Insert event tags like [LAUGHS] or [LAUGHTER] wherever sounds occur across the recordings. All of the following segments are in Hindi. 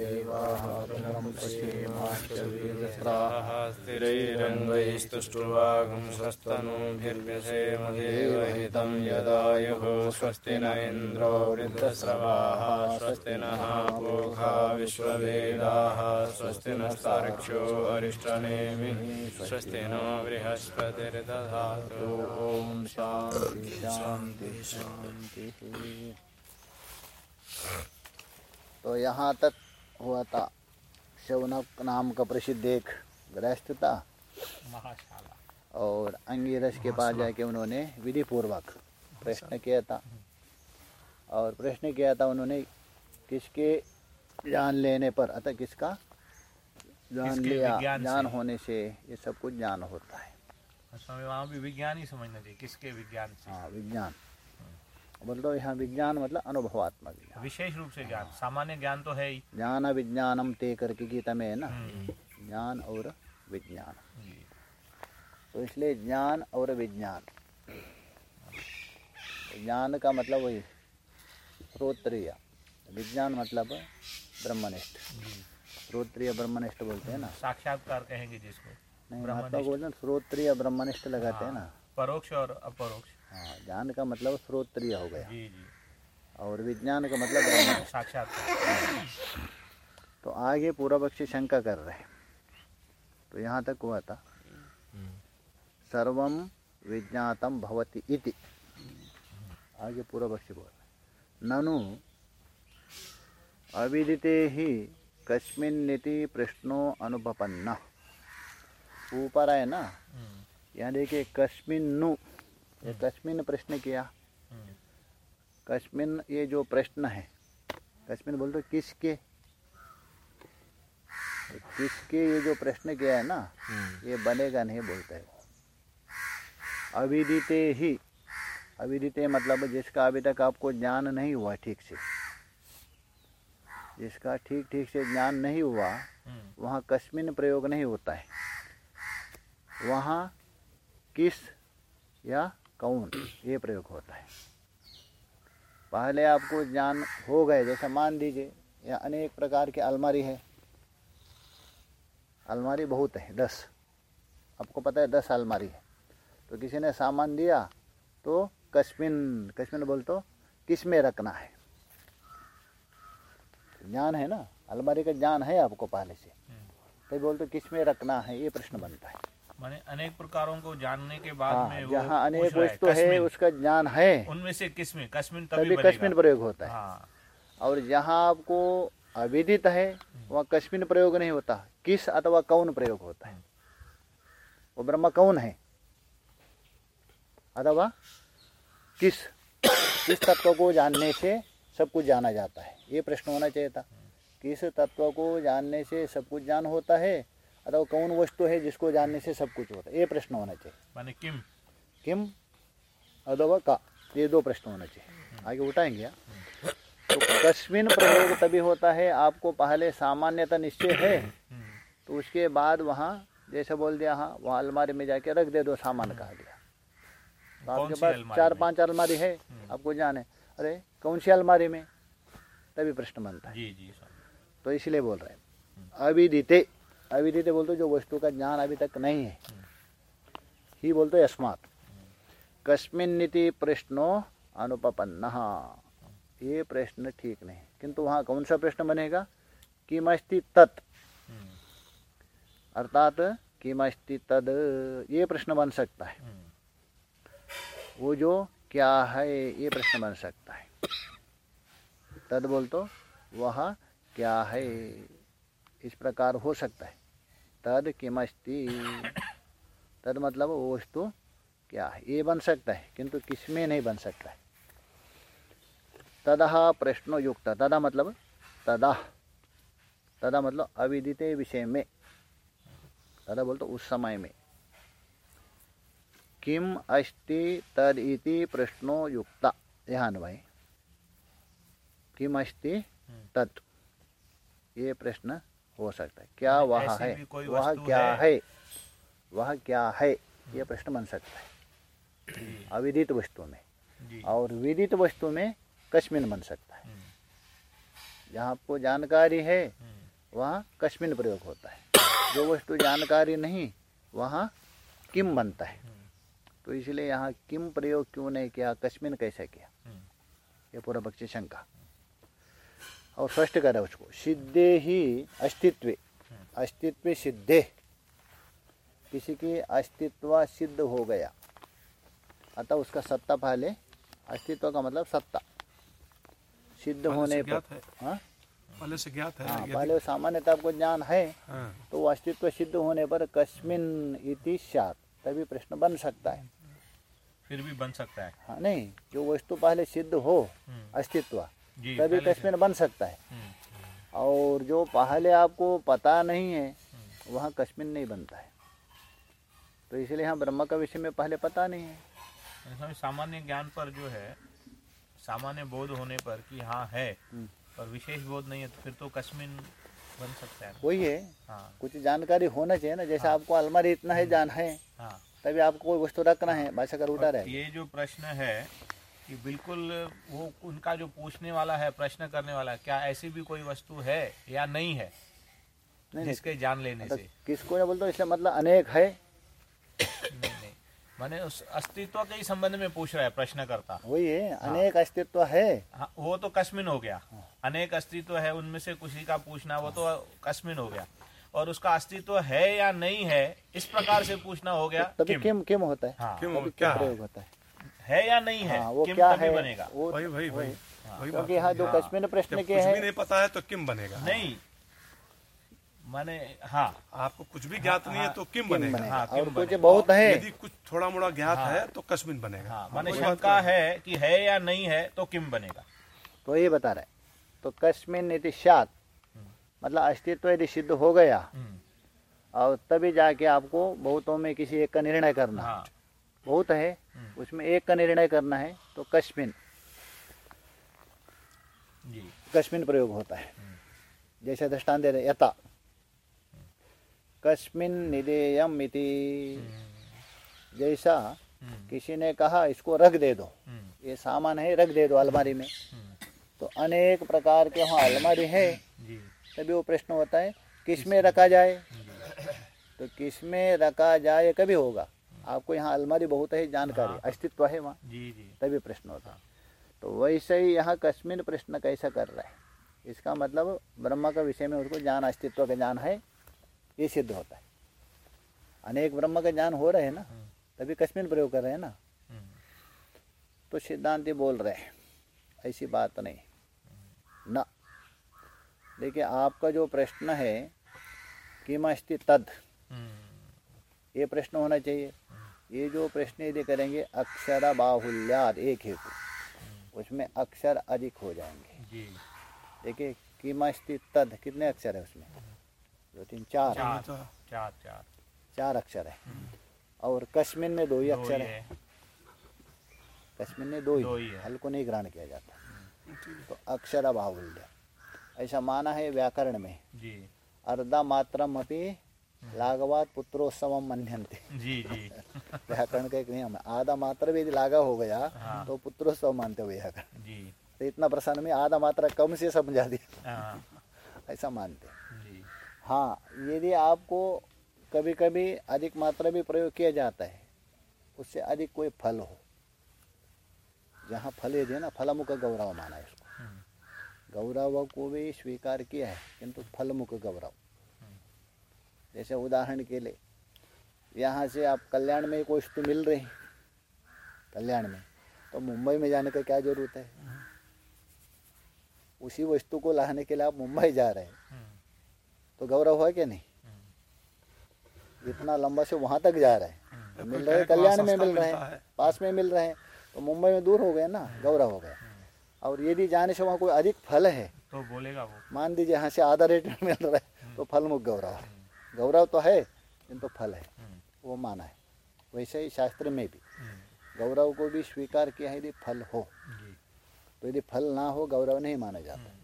देवाः यदायुः स्वस्ति न इन्द्रो वृद्धस्रवाः। स्वस्ति नः पूषा विश्ववेदाः। स्वस्ति अरिष्टनेमिः। स्वस्ति नो बृहस्पतिर्दधातु। ॐ शान्ति शान्ति शान्ति। तो यहाँ तक हुआ था। शौनक नाम का प्रसिद्ध एक गृहस्थ था। महाशाला। और अंगिरस के पास जाके उन्होंने विधि पूर्वक प्रश्न किया था। और प्रश्न किया था उन्होंने किसके जान लेने पर अतः किसका जान लिया जान से? होने से ये सब कुछ ज्ञान होता है। वहाँ भी विज्ञान ही समझना चाहिए किसके विज्ञान से? हाँ विज्ञान। दो यहाँ विज्ञान मतलब अनुभवात्मक ज्ञान विशेष रूप से ज्ञान सामान्य ज्ञान तो है ही। ज्ञान विज्ञानम ते करके गीता में है ना? हम्म, ज्ञान और विज्ञान। तो इसलिए ज्ञान और विज्ञान। ज्ञान का मतलब वही श्रोत्रिय विज्ञान मतलब ब्रह्मनिष्ठ। श्रोत्रिय ब्रह्मनिष्ठ बोलते हैं ना? साक्षात्कार कहेंगे जिसको नहीं ब्रह्मनिष्ठ। महात्मा बोलते श्रोत्रिय ब्रह्मनिष्ठ लगाते हैं हाँ, ना? परोक्ष और अपरोक्ष। हाँ ज्ञान का मतलब श्रोत्रिय हो गया। जी जी। और विज्ञान का मतलब साक्षात। तो आगे पूर्व पक्षी शंका कर रहे तो यहाँ तक हुआ था। सर्वम विज्ञातम भवति इति। आगे पूर्व पक्षी बोल। ननु अविदिते ही कस्मिन्निति प्रश्नो अनुपपन्न। ऊपर है ना? हम्म, यहाँ देखिए कस्मिन्नु कस्मिन प्रश्न किया। कस्मिन ये जो प्रश्न है कस्मिन बोल दो किसके? किसके ये जो प्रश्न किया है ना, ये बनेगा नहीं बोलते हैं। अविदिते ही, अविदिते मतलब जिसका अभी तक आपको ज्ञान नहीं हुआ ठीक से, जिसका ठीक ठीक से ज्ञान नहीं हुआ, वहाँ कस्मिन प्रयोग नहीं होता है। वहाँ किस या कौन? ये प्रयोग होता है। पहले आपको ज्ञान हो गए जैसे मान दीजिए या अनेक प्रकार की अलमारी है। अलमारी बहुत है दस। आपको पता है दस अलमारी है। तो किसी ने सामान दिया तो कस्मिन कस्मिन बोल तो किसमें रखना है? ज्ञान है ना? अलमारी का ज्ञान है आपको पहले से। हम्म। तो बोल तो किसमें रखना है? ये प्रश्न बनता है। माने अनेक प्रकारों को जानने के बाद में हाँ वो जहाँ अनेक वस्तु है कस्मिन। उसका ज्ञान है। उनमें से किसमें? कस्मिन तभी तभी कस्मिन प्रयोग होता है। हाँ। और जहाँ आपको अविदित है वहाँ कस्मिन प्रयोग नहीं होता। किस अथवा कौन प्रयोग होता है? वो ब्रह्म कौन है? अथवा किस किस तत्व को जानने से सब कुछ जाना जाता है? ये प्रश्न होना चाहिए था। किस तत्व को जानने से सब कुछ जान होता है? अथवा कौन वस्तु है जिसको जानने से सब कुछ होता है? ये प्रश्न होना चाहिए। माने किम? किम? अथवा का। ये दो प्रश्न होने चाहिए। आगे उठाएँगे आप तो कस्मिन प्रयोग तभी होता है आपको पहले सामान्यता निश्चय है। हम्म, तो उसके बाद वहाँ जैसे बोल दिया हाँ वहाँ अलमारी में जाके रख दे दो सामान कहा गया। तो आपके पास चार? पाँच अलमारी है आपको जाने। अरे कौन सी अलमारी में? तभी प्रश्न बनता है। जी जी तो इसलिए बोल रहे हैं। अविदिते। अविदिते बोलते जो वस्तु का ज्ञान अभी तक नहीं है। ही बोलते अस्मात कस्मिन्निति प्रश्नो अनुपन्न ये प्रश्न ठीक नहीं। किंतु वहाँ कौन सा प्रश्न बनेगा? किमस्ति तत्। अर्थात, किमस्ति तद। ये प्रश्न बन सकता है। वो जो क्या है, ये प्रश्न बन सकता है। तद बोल तो वह क्या है, इस प्रकार हो सकता है। तद किमस्ति? तद मतलब वो वस्तु क्या है? ये बन सकता है किंतु किसमें नहीं बन सकता है? तदह प्रश्नो युक्त तदा मतलब तदा तदा मतलब अविदित विषय में तदा बोलते उस समय में। किम अस्ति तद इति प्रश्नो युक्ता यहाँ अन्वय किम अस्ति तत् ये प्रश्न हो सकता है। क्या वह है? वह क्या है? है? वह क्या है? ये प्रश्न बन सकता है। अविदित वस्तु में। और विदित वस्तु में कश्मीन बन सकता है। हम्म, जहाँ आपको जानकारी है हम्म, वहाँ कश्मीन प्रयोग होता है। जो वस्तु जानकारी नहीं वहाँ किम बनता है। तो इसलिए यहाँ किम प्रयोग क्यों नहीं किया? कश्मीन कैसे किया? हम्म, ये पूरा पक्षी शंका। और स्पष्ट करे उसको सिद्धे ही अस्तित्व। अस्तित्व सिद्धे। किसी की अस्तित्व सिद्ध हो गया। अतः उसका सत्ता पहले। अस्तित्व का मतलब सत्ता। सिद्ध पहले होने पर। हाँ। पहले से ज्ञात है। हाँ पहले सामान्यतः आपको ज्ञान है। हाँ, तो अस्तित्व सिद्ध होने पर कस्मिन इति स्यात्। तभी प्रश्न बन सकता है। फिर भी बन सकता है। हाँ नहीं जो वस्तु पहले सिद्ध हो हम्म, अस्तित्व। तभी कश्मीन बन सकता है। हम्म, और जो पहले आपको पता नहीं है वहाँ कश्मीर नहीं बनता है। तो इसलिए यहाँ ब्रह्मा का विषय में पहले पता नहीं है। सामान्य ज्ञान पर जो है सामान्य बोध होने पर कि हाँ है हम्म। और विशेष बोध नहीं है तो फिर तो कश्मीर बन सकता है। वही है। हाँ। कुछ जानकारी होना चाहिए ना जैसे हाँ। आपको अलमारी इतना है जान है हाँ। तभी आपको कोई वस्तु रखना है भाषा कर उठा रहे ये जो प्रश्न है कि बिल्कुल वो उनका जो पूछने वाला है प्रश्न करने वाला है क्या ऐसी भी कोई वस्तु है या नहीं है नहीं जिसके जान लेने तो से? किसको ना बोलते इसलिए मतलब अनेक है। नहीं नहीं। मैंने उस अस्तित्व के ही संबंध में पूछ रहा है प्रश्न करता वही है अनेक हाँ, अस्तित्व है। हाँ, वो तो कश्मीन हो गया। अनेक अस्तित्व है उनमें से किसी का पूछना वो तो कश्मीन हो गया। और उसका अस्तित्व है या नहीं है इस प्रकार से पूछना हो गया तभी किम। किम किम होता है। हाँ। क्यों तभी क्या प्रयोग होता है। है या नहीं है? हाँ वो किम क्या है बनेगा? वही वही वही। वही। क्योंकि यहाँ जो हाँ। कश्मीर प्रश्न जब के कुछ भी है। नहीं पता है तो किम बनेगा। नहीं। माने हाँ। आपको कुछ भी ज्ञात हाँ, नहीं है तो किम किम बनेगा। बनेगा। हाँ, किम और कुछ बहुत है। यदि कुछ थोड़ा मोड़ा ज्ञात हाँ। है तो कश्मीन बनेगा। हाँ माने शंका। है कि है या नहीं है तो किम बनेगा। तो ये बता रहे तो कश्मीर यदि शात मतलब अस्तित्व यदि सिद्ध हो गया हम्म, और तभी जाके आपको बहुतों में किसी एक का निर्णय करना। हाँ। बहुत है हम्म। उसमें एक का निर्णय करना है तो कश्मीन जी। कश्मीर प्रयोग होता है। जैसे दृष्टान दे रहे यथा। कश्मिन निदेयम इति। जैसा हम्म, किसी ने कहा इसको रख दे दो। हम्म, ये सामान है रख दे दो अलमारी में। हम्म, तो अनेक प्रकार के वहाँ अलमारी है। तभी वो प्रश्न होता है किसमें रखा जाए? तो किसमें रखा जाए कभी होगा। आपको यहाँ अलमारी बहुत है जानकारी हाँ। अस्तित्व है वहाँ। जी जी। तभी प्रश्न होता। है तो वैसे ही यहाँ कश्मीर प्रश्न कैसा कर रहा है? इसका मतलब ब्रह्म का विषय में उसको ज्ञान अस्तित्व का ज्ञान है ये सिद्ध होता है। अनेक ब्रह्म का ज्ञान हो रहे हैं ना तभी कश्मीर प्रयोग कर रहे हैं ना। हम्म, तो सिद्धांति बोल रहे हैं ऐसी बात नहीं। न। देखिए आपका जो प्रश्न है किम अस्ति तद? हम्म, ये प्रश्न होना चाहिए। ये जो प्रश्न यदि करेंगे अक्षर बाहुल्याद एक हेतु। उसमें अक्षर अधिक हो जाएँगे। देखिए किमस्ति तद कितने अक्षर है उसमें? दो तीन चार। चार चार चार। चार अक्षर है। और कश्मीर में दो ही अक्षर है कश्मीर में दो ही, दो ही है। हल को नहीं ग्रहण किया जाता। तो अक्षर बाहुल्य। ऐसा माना है व्याकरण में। अर्धा मात्रम अपनी लाघवात पुत्रोत्सव मन्यन्ते। जी जी। [LAUGHS] व्याकरण का एक नियम है। आधा मात्रा भी यदि लागा हो गया हाँ। तो पुत्रोत्सव मानते हो व्याकरण जी। तो इतना प्रसन्न में आधा मात्रा कम से समझा दिया। हाँ। [LAUGHS] ऐसा मानते जी। हाँ यदि आपको कभी कभी अधिक मात्रा भी प्रयोग किया जाता है उससे अधिक कोई फल हो जहाँ फल यदि ना फलमुख गौरव माना है इसको हम्म, गौरव को भी स्वीकार किया है किंतु फलमुख गौरव। जैसे उदाहरण के लिए यहाँ से आप कल्याण में कोई वस्तु मिल रही कल्याण में तो मुंबई में जाने का क्या ज़रूरत है? उसी वस्तु को लाने के लिए आप मुंबई जा रहे हैं। तो गौरव है क्या नहीं? जितना लंबा से वहाँ तक जा रहे हैं। तो मिल रहे कल्याण में मिल रहे हैं पास में मिल रहे हैं तो मुंबई में दूर हो गए ना गौरव हो गया और यदि जाने से वहाँ कोई अधिक फल है। तो बोलेगा वो। मान दीजिए यहाँ से आधा रेट में मिल रहा है तो फल मुख गौरव। है गौरव तो है किंतु फल है। हम्म, वो माना है। वैसे ही शास्त्र में भी हम्म, गौरव को भी स्वीकार किया है यदि फल हो तो यदि फल ना हो गौरव नहीं माना जाता।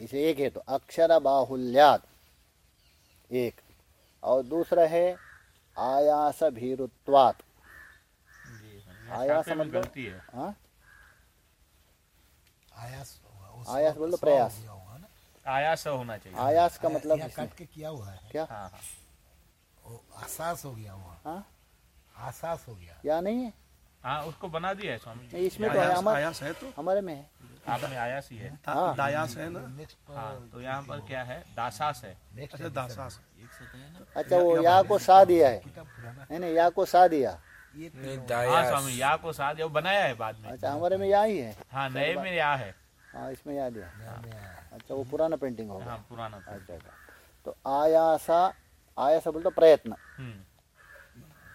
इसे एक है तो अक्षर बाहुल्यात एक। और दूसरा है आयास भीरुत्वात। आयास मतलब- है। हाँ? आयास आयास बोल दो प्रयास। दिया आयास होना चाहिए। आयास का मतलब कट के किया हुआ है। क्या? हाँ हाँ। आसास हो गया वहाँ। हाँ? आसास हो गया। या नहीं है? हाँ उसको बना दिया है स्वामी नहीं इसमें तो आयास हमारे आयास है तो? हमारे में है। आप में आयास ही है। हाँ। दायास है ना? नेक्स्ट हाँ तो यहाँ पर क्या है? दासास है। नेक्स्ट अच्छा दासास। अच्छा वो या को सा दिया है। नहीं नहीं या को सा दिया हाँ दायास। स्वामी या को साथ वो बनाया है बाद में। अच्छा हमारे में या ही है। हाँ नए में या है। हाँ इसमें या दिया। है। अच्छा वो पुराना पेंटिंग होगा। हाँ पुराना अच्छा अच्छा। तो आयासा आयासा बोलते प्रयत्न। हम्म।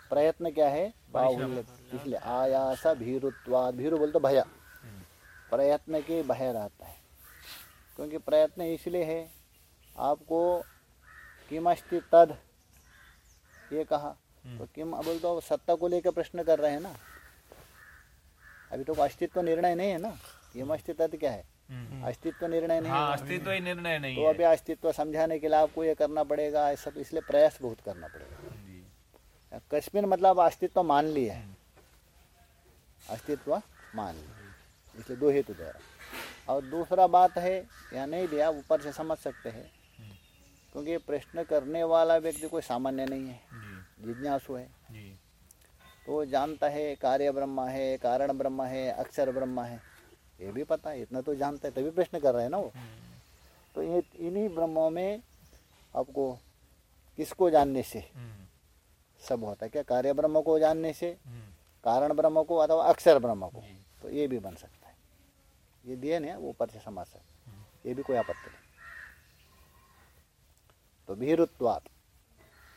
प्रयत्न क्या है? बाहुल्य। इसलिए आयासा भीरुत्वाद भीरु बोलते भया। प्रयत्न के भय रहता है। क्योंकि प्रयत्न इसलिए है आपको किम किमस्ति तद? ये कहा। तो किम बोल तो सत्ता को लेकर प्रश्न कर रहे हैं ना। अभी तो अस्तित्व निर्णय नहीं है ना। किमस्ति तद क्या है? हम्म। अस्तित्व निर्णय नहीं हाँ अस्तित्व ही निर्णय नहीं तो अभी अस्तित्व समझाने के लिए आपको ये करना पड़ेगा तो इसलिए प्रयास बहुत करना पड़ेगा। कश्मीर मतलब अस्तित्व मान लिया है। अस्तित्व मान लिया इसलिए दो हेतु दे रहा और दूसरा बात है या नहीं दिया ऊपर से समझ सकते हैं। क्योंकि प्रश्न करने वाला व्यक्ति कोई सामान्य नहीं है। जिज्ञासु है। जी। तो जानता है कार्य ब्रह्मा है कारण ब्रह्म है अक्षर ब्रह्म है। ये भी पता है इतना तो जानता है तभी प्रश्न कर रहे हैं ना वो। तो ये इन्हीं ब्रह्मों में आपको किसको जानने से? हम्म, सब होता है। क्या कार्य ब्रह्म को जानने से? हम्म, कारण ब्रह्म को अथवा अक्षर ब्रह्म को? तो ये भी बन सकता है। ये दिए ना वो ऊपर से समझ सकते ये भी कोई आपत्ति नहीं। तो भीरुत्वात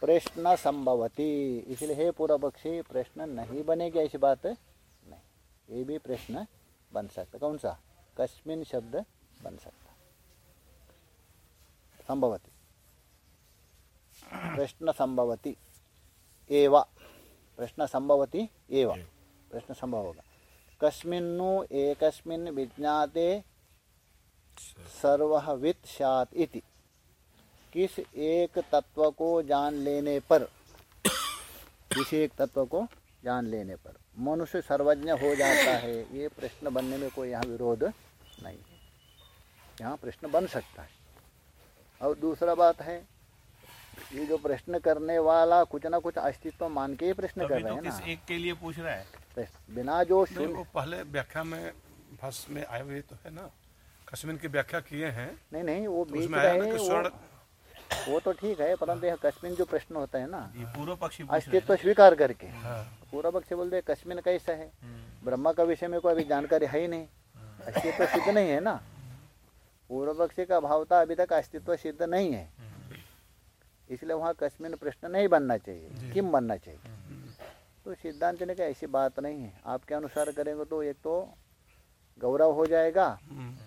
प्रश्न संभवती। इसलिए हे पूर्व पक्षी प्रश्न नहीं बनेगी ऐसी बात नहीं ये भी प्रश्न बन सकता। कौन सा? कस्मिन शब्द बन सकता। संभवती। प्रश्न संभवती एवा। प्रश्न संभवती एव। प्रश्न संभव होगा। कस्मिन्नु एकस्मिन् विज्ञाते सर्ववित स्यात् इति। किस एक तत्व को जान लेने पर? किसी एक तत्व को जान लेने पर? मनुष्य सर्वज्ञ हो जाता है ये प्रश्न बनने में कोई यहाँ विरोध नहीं है। यहाँ प्रश्न बन सकता है। और दूसरा बात है ये जो प्रश्न करने वाला कुछ ना कुछ अस्तित्व मान के ही प्रश्न कर तभी रहे तो हैं ना। एक के लिए पूछ रहा है? बिना जो शून्य पहले व्याख्या में भाष्य में आए हुए तो है ना। कश्मीर की व्याख्या किए हैं। नहीं नहीं वो तो बीच रहे वो, तो ठीक है परंतु यह कश्मीर जो प्रश्न होता है ना पूर्व पक्षी अस्तित्व स्वीकार करके। पूर्व पूरा पक्ष बोलते हैं कश्मीर कैसा है? हम्म, ब्रह्मा का विषय में कोई अभी जानकारी है ही नहीं। अस्तित्व सिद्ध नहीं है ना। पूर्व पक्षी का भाव था अभी तक अस्तित्व सिद्ध नहीं है। हम्म, इसलिए वहाँ कश्मीर प्रश्न नहीं बनना चाहिए। किम बनना चाहिए? हम्म, तो सिद्धांत ने कहा ऐसी बात नहीं है। आपके अनुसार करेंगे तो एक तो गौरव हो जाएगा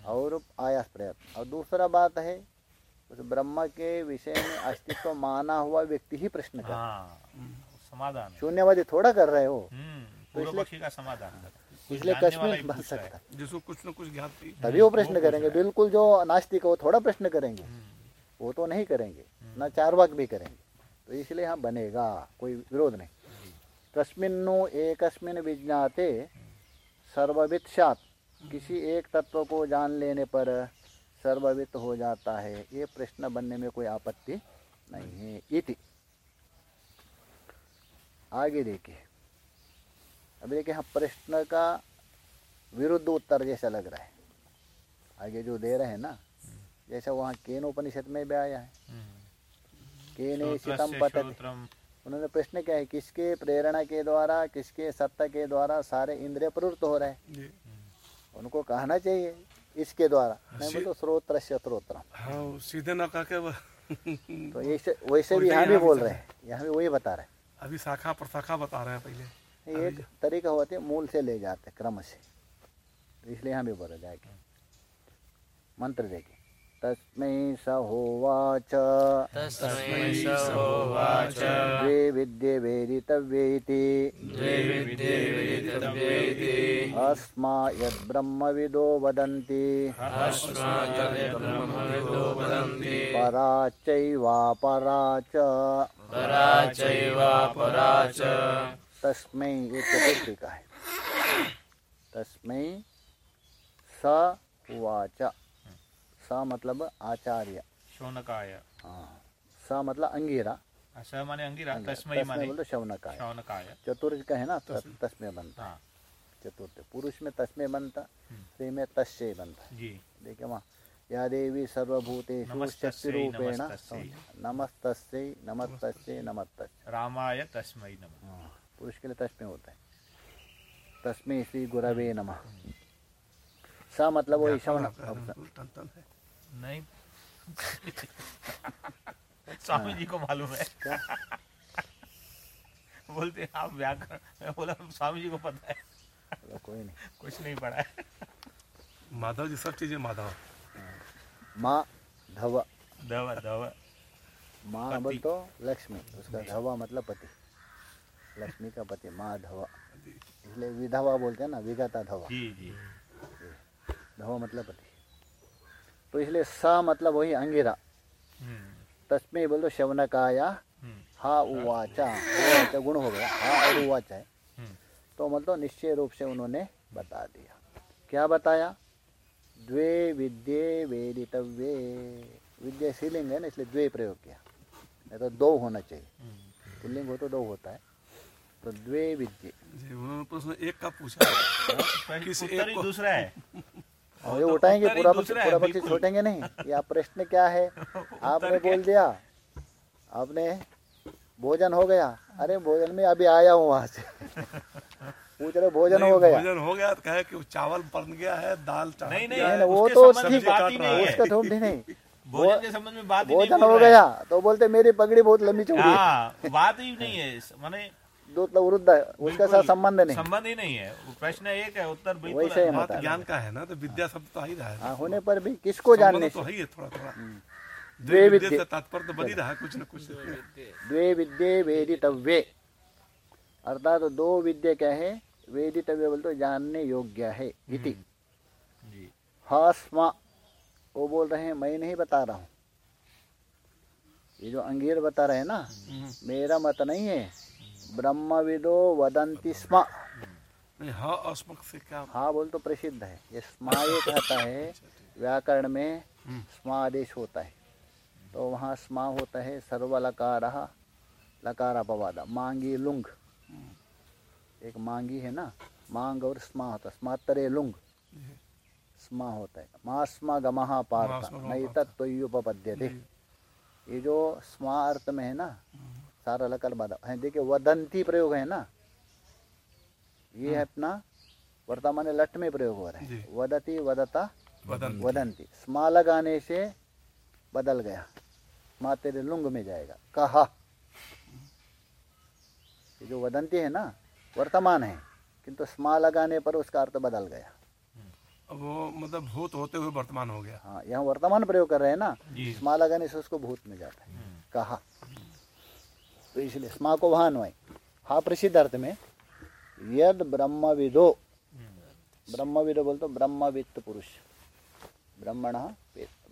और आयास प्रयत्न और दूसरा बात है उस ब्रह्म के विषय में अस्तित्व माना हुआ व्यक्ति ही प्रश्न कर। हाँ समाधान शून्यवादी थोड़ा कर रहे हो। हम्म, तो इसलिए- का समाधान इसलिए कश्मीर बन है। सकता है। जिसको कुछ न कुछ ज्ञात थी तभी वो प्रश्न करेंगे। बिल्कुल जो नास्तिक है वो थोड़ा प्रश्न करेंगे। वो तो नहीं करेंगे। न चार वाक भी करेंगे। तो इसलिए यहाँ बनेगा कोई विरोध नहीं। कस्मिन्नु एकस्मिन विज्ञाते सर्ववित सात किसी एक तत्व को जान लेने पर सर्ववित हो जाता है। ये प्रश्न बनने में कोई आपत्ति नहीं है। इति। आगे देखिए। अभी देखिए हाँ प्रश्न का विरुद्ध उत्तर जैसा लग रहा है। आगे जो दे रहे हैं ना जैसा वहाँ केन उपनिषद में भी आया है। केने शितम श्रोत्रस्य उन्होंने प्रश्न क्या है किसके प्रेरणा के द्वारा किसके सत्ता के द्वारा सारे इंद्रिय प्रवृत्त हो रहे हैं? उनको कहना चाहिए। इसके द्वारा। तो स्रोत्र हाँ सीधे न कह के तो ऐसे वैसे भी यहाँ भी बोल रहे हैं। यहाँ भी वही बता रहे अभी शाखा पर शाखा बता रहे हैं पहले। एक तरीका होते मूल से ले जाते क्रम से। तो इसलिए यहाँ भी बोला जाएगा। मंत्र देखिए तस्मै स होवाच तस्मै स होवाच द्वे विद्ये वेदितव्येति। द्वे विद्ये वेदितव्येति। अस्मा यद्ब्रह्मविदो वदन्ति। अस्माकब्रह्मविदो वदन्ति। परा चैवापरा च परा चैवापरा च। तस्मै ये चतुर्थिका है। तस्मै स उवाच। स मतलब आचार्य। शौनकाय। हाँ सा मतलब अंगीरा। स माने अंगिरा तस्मय माने बोलते शौनकाय। शौनकाय। चतुर्थ का है ना तस- तस्मै बनता हाँ। चतुर्थ पुरुष में तस्मै बनता स्त्री में तस्य बनता जी। देखिए वहाँ या देवी सर्वभूतेषु शक्तिरूपेण नमस्तस्यै। नमस्तस्यै नमस्तस्यै नमस्तस्यै। रामाय तस्मय नमः। हाँ, पुरुष के लिए तस्मै होता है। तस्मै श्री गुरवे नमः। सा मतलब वही श्रवण है नहीं। [LAUGHS] स्वामी जी को मालूम है। [LAUGHS] बोलते हैं, आप व्याकरण बोला स्वामी जी को पता है। कोई नहीं। [LAUGHS] कुछ नहीं पढ़ा है। माधव जी सब चीज़ें माधव। माँ धवा। धवा धवा। माँ। बोल तो लक्ष्मी उसका धवा मतलब पति। लक्ष्मी का पति माँ धवा। इसलिए विधवा बोलते हैं ना विगता धवा। जी। जी। धवा मतलब पति। तो इसलिए सा मतलब वही अंगिरा। हम्म, तस्में बोल दो शवनकाया हम्म, हा उवाचा उवाचा गुण हो गया हा और उवाचा है। हम्म, तो मतलब निश्चय रूप से उन्होंने बता दिया। क्या बताया? द्वे विद्ये वेदितव्ये। विद्या स्त्रीलिंग है ना इसलिए द्वे प्रयोग किया। नहीं तो दो होना चाहिए। पुल्लिंग हो तो दो होता है। तो द्वे विद्ये। उन्होंने प्रश्न एक का पूछा। किसी एक को- दूसरा है। और ये तो उठाएँगे पूरा है, पूरा पक्षी छोटेंगे नहीं। ये आप प्रश्न क्या है? [LAUGHS] आपने बोल दिया। आपने भोजन हो गया। अरे भोजन में अभी आया हूँ वहाँ से। [LAUGHS] पूछ रहे भोजन हो गया। भोजन हो गया तो कहे कि चावल बन गया है दाल चावल। नहीं नहीं वो तो ठीक ही है। उसका है। तो भी नहीं। [LAUGHS] भोजन के संबंध में बात भोजन हो। गया तो बोलते मेरी पगड़ी बहुत लंबी चौड़ी है। हाँ बात ही नहीं है। माने दो तो वृद्ध है। उसका साथ संबंध नहीं। संबंध ही नहीं है। प्रश्न एक है उत्तर वैसे ही। ज्ञान का है ना तो विद्या शब्द तो आ ही रहा है हाँ, होने पर भी किसको जानने तो है थोड़ा थोड़ा। द्वे द्वे विद्या। तात्पर्य तो बन ही रहा कुछ न कुछ। द्वे विद्ये। वेदितव्ये। अर्थात तो दो विद्या क्या है? वेदितव्य बोलते तो जानने योग्य है इति। जी। हास्मा वो बोल रहे हैं मैं नहीं बता रहा हूँ। ये जो अंगीर बता रहे हैं ना मेरा मत नहीं है। ब्रह्मविदो वदंति स्म। हाँ अस्मक से क्या हाँ बोल तो प्रसिद्ध है। ये स्मा ये कहता है व्याकरण में स्मा आदेश होता है। तो वहाँ स्मा होता है सर्वलकार लकार अपवाद मांगी लुंग। एक मांगी है ना? मांग और स्मा होता है। स्मातरे लुंग। स्मा होता है। मा स्मा गमहा पार्थ। मास्मा नहीं तत्वयुपपद्यते ये जो स्मा अर्थ में है ना? सारा लकार बाधा। है देखिए वदंती प्रयोग है ना? ये है। अपना वर्तमान में लट में प्रयोग हो रहा है। वदती वदता वदंती। स्मा लगाने से बदल गया। स्मा तेरे लुंग में जाएगा। कहा। ये जो वदंती है ना वर्तमान है किंतु स्मा लगाने पर उसका अर्थ बदल गया। वो मतलब भूत होते हुए वर्तमान हो गया। हाँ यहाँ वर्तमान प्रयोग कर रहे हैं ना स्मा लगाने से उसको भूत में जाता है। कहा। तो इसलिए स्मा को वहाँ। अन्वय हा, प्रसिद्ध अर्थ में, यद ब्रह्मविदो। ब्रह्मविदो बोलते ब्रह्मवित्त पुरुष। ब्रह्मण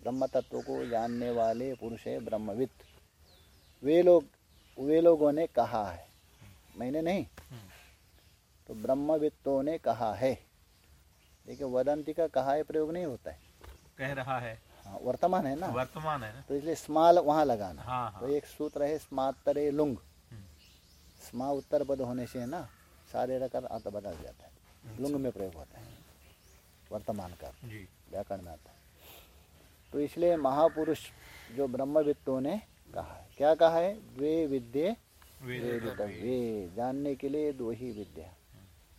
ब्रह्म तत्व को जानने वाले पुरुष है, ब्रह्मवित्त। वे लोग, वे लोगों ने कहा है। मैंने नहीं। तो ब्रह्मवित्तों ने कहा है। देखिए वदंती का कहा है, प्रयोग नहीं होता है। कह रहा है। हाँ, वर्तमान है ना? वर्तमान है ना? तो इसलिए स्माल वहाँ लगाना। हाँ तो हाँ एक सूत्र है स्मातरे लुंग। हम्म। स्मा उत्तर पद होने से है ना सारे रकर अर्थ बदल जाता है। लुंग में प्रयोग होता है। वर्तमान का। व्याकरण में आता है। तो इसलिए महापुरुष जो ब्रह्मवित्तों ने कहा है क्या कहा है? द्वे विद्ये वेदितव्ये। जानने के लिए दो ही विद्या।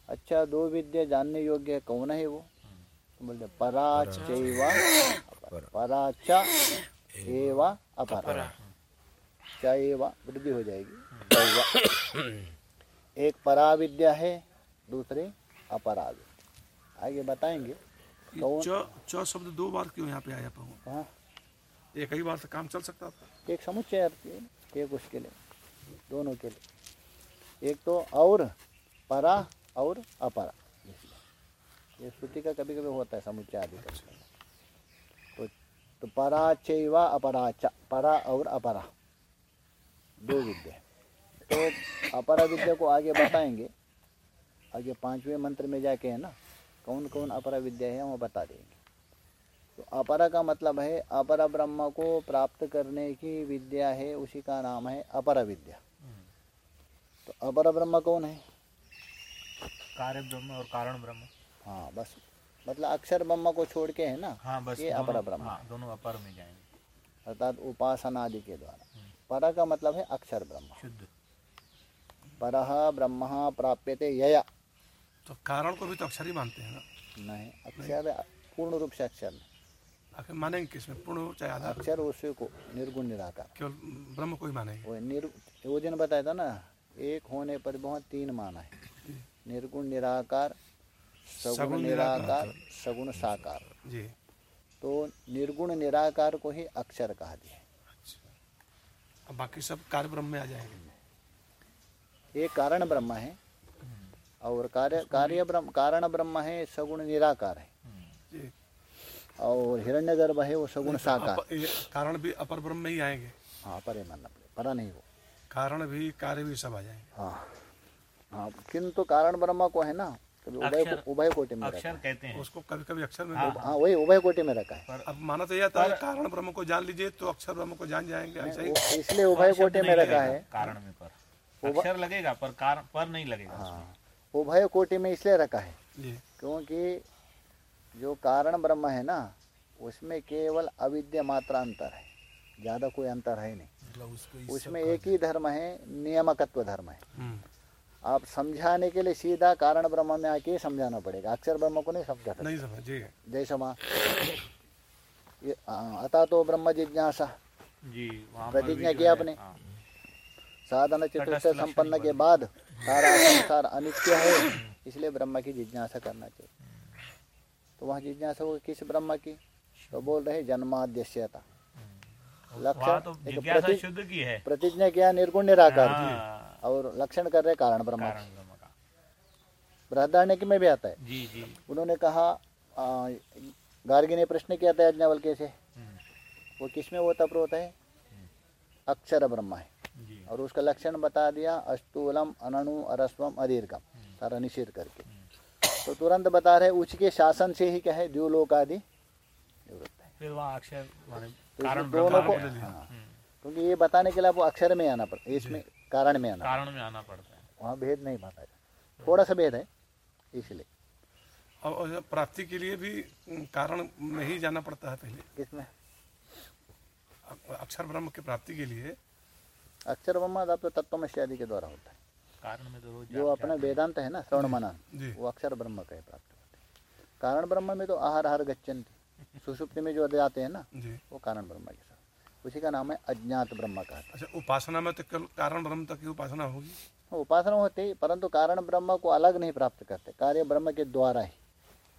अच्छा दो विद्या जानने योग्य है कौन है वो? बोलते पराचैवा पराच एवा अपरा। च वृद्धि हो जाएगी। एक परा विद्या है दूसरे अपरा विद्या आगे बताएँगे। ये च च शब्द दो बार क्यों यहाँ पे आया पाऊँ हाँ? एक ही बार से काम चल सकता था? एक समुच्चय अर्थ है एक उसके लिए दोनों के लिए। एक तो और परा और अपरा। ये श्रुति का कभी कभी होता है समुच्चय आदि का। तो तो परा चैवा अपरा च परा और अपरा। दो विद्या। तो अपरा विद्या को आगे बताएँगे। आगे पाँचवें मंत्र में जाके है ना कौन कौन अपरा विद्या है वो बता देंगे। तो अपरा का मतलब है अपर ब्रह्म को प्राप्त करने की विद्या है उसी का नाम है अपर विद्या। तो अपर ब्रह्म कौन है? कार्य ब्रह्म और कारण ब्रह्म। हाँ बस। मतलब अक्षर ब्रह्म को छोड़ के है ना? हाँ बस ये अपर ब्रह्म। हाँ दोनों अपर में जाएँगे। अर्थात उपासना आदि के द्वारा। पर का मतलब है अक्षर ब्रह्म। शुद्ध। पर ब्रह्म प्राप्यते यया। तो कारण को भी तो अक्षर ही मानते हैं ना? नहीं अक्षर पूर्ण रूप से अक्षर नहीं। मानेंगे किसमें पूर्ण रूप आधार। अक्षर उसी को निर्गुण निराकार। केवल ब्रह्म को ही मानेंगे। वो निर वो दिन बताया था ना एक होने पर बहुत तीन माना है। निर्गुण निराकार सगुण निराकार। सगुण साकार। जी। तो निर्गुण निराकार को ही अक्षर कहा दिया अब बाकी सब कार्य ब्रह्म में आ जाएँगे। ये कारण ब्रह्म है और कार्य कार्य ब्रह्म कारण ब्रह्म है सगुण निराकार है। जी। और हिरण्यगर्भ है वो सगुण साकार। कारण भी अपर ब्रह्म में ही आएँगे। हाँ परे मानना पड़े परा नहीं वो। कारण भी कार्य भी सब आ जाएँगे। हाँ। हाँ किंतु कारण ब्रह्म को है ना कभी को कोटि में रखा अक्षर कहते हैं। उसको कभी कभी अक्षर में हाँ, हाँ। वही उभय कोटि में रखा है। अब माना तो यह था कारण ब्रह्म को जान लीजिए तो अक्षर ब्रह्म को जान जाएँगे इसलिए उभय कोटि में रखा है। कारण में पर। अक्षर लगेगा पर कारण पर नहीं लगेगा हाँ उभय कोटि में इसलिए रखा है। क्योंकि जो कारण ब्रह्म है ना उसमें केवल अविद्या मात्रा अंतर है। ज़्यादा कोई अंतर है नहीं। मतलब उसमें एक ही धर्म है नियमकत्व धर्म है। हम्म, आप समझाने के लिए सीधा कारण ब्रह्म में आके समझाना पड़ेगा। अक्षर ब्रह्म को नहीं समझा नहीं समझिए जैसे माँ ये अता तो ब्रह्म जिज्ञासा। प्रतिज्ञा जो की है, आपने। हाँ, साधन चतुर्थ संपन्न के बाद सारा संसार अनित्य है इसलिए ब्रह्म की जिज्ञासा करना चाहिए। तो वहाँ जिज्ञासा होगी किस ब्रह्म की? तो बोल रहे जन्माद्यश्यता वहाँ लक्षण तो प्रतिज्ञा किया निर्गुण निराकार। हाँ, और लक्षण कर रहे कारण ब्रह्म। बृहदारण्य में भी आता है। जी जी। उन्होंने कहा आ, गार्गी ने प्रश्न किया था यज्ञवल्क्य से हम्म, वो किसमें वो तप्रोत है? अक्षर ब्रह्म है। और उसका लक्षण बता दिया अस्तूलम अनणु अरस्वम अदीर्घम सारा निषेध करके। तो तुरंत बता रहे उच्च के शासन से ही क्या है? द्व्योलोक आदि अक्षर तो दोनों को। हाँ, हम्म, क्योंकि ये बताने के लिए आपको अक्षर में आना पड़ता इसमें कारण में आना कारण में आना पड़ता है। वहाँ भेद नहीं बताया थोड़ा सा भेद है इसलिए। और प्राप्ति के लिए भी कारण में ही जाना पड़ता है पहले। किसमें? अक्षर ब्रह्म की प्राप्ति के लिए। अक्षर ब्रह्म आप तो तत्वमसी आदि के द्वारा होता है। कारण में तो जो अपना वेदांत है ना श्रवण मना वो अक्षर ब्रह्म का ही प्राप्त होता है। कारण ब्रह्म में तो आहार आहार गच्छन्ति। [LAUGHS] सुषुप्ति में जो जाते हैं ना वो कारण ब्रह्म के साथ। उसी का नाम है अज्ञात ब्रह्म का। अच्छा उपासना में तो केवल कारण ब्रह्म तक की उपासना होगी। उपासना होती है परंतु कारण ब्रह्म को अलग नहीं प्राप्त करते कार्य ब्रह्म के द्वारा ही।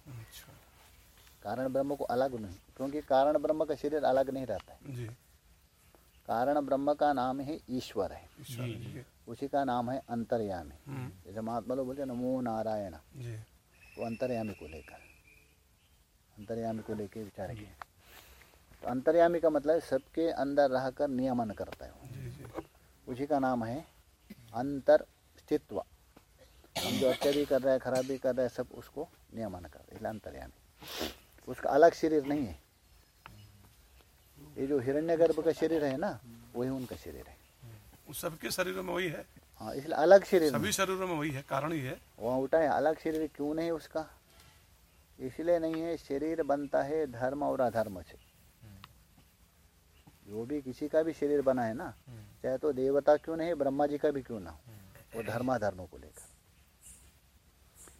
अच्छा। कारण ब्रह्म को अलग नहीं क्योंकि कारण ब्रह्म का शरीर अलग नहीं रहता है। जी। कारण ब्रह्म का नाम है ईश्वर है। जी। उसी का नाम है अंतर्यामी। हम्म, जैसे महात्मा लोग बोलते नमो नारायण। वो अंतर्यामी को लेकर अंतर्यामी को लेकर विचार किए। तो अंतर्यामी का मतलब सबके अंदर रहकर नियमन करता है उसी का नाम है अंतर स्थित्व हम जो अत्याधि कर रहे हैं खराबी कर रहे हैं सब उसको नियमन कर रहे हैं अंतर्यामी। उसका अलग शरीर नहीं है। ये जो हिरण्यगर्भ का शरीर है ना वही उनका शरीर है। उस सबके शरीरों में वही है। हाँ इसलिए अलग शरीर सभी शरीरों में वही है कारण ही है। वहाँ उठा है अलग शरीर क्यों नहीं उसका? इसलिए नहीं है शरीर बनता है धर्म और अधर्म से। जो भी किसी का भी शरीर बना है ना चाहे तो देवता क्यों नहीं ब्रह्मा जी का भी क्यों ना हो? वो धर्माधर्म को लेकर।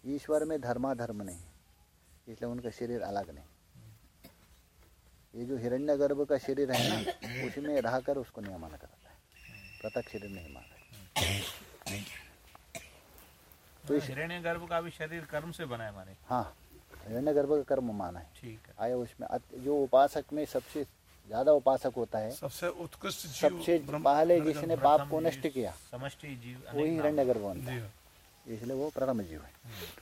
ईश्वर में धर्माधर्म नहीं इसलिए उनका शरीर अलग नहीं। ये जो हिरण्यगर्भ का शरीर है ना उसमें रहकर उसको नियमन करता है। पृथक शरीर नहीं मान रहे तो हिरण्य गर्भ का भी शरीर कर्म से बना है माने? हाँ हिरण्यगर्भ का कर्म माना है। ठीक है। आया उसमें जो उपासक में सबसे ज़्यादा उपासक होता है। सबसे उत्कृष्ट सबसे पहले जिसने पाप को नष्ट किया वही नाम। हिरण्यगर्भ बनता है इसलिए वो प्रथम जीव है।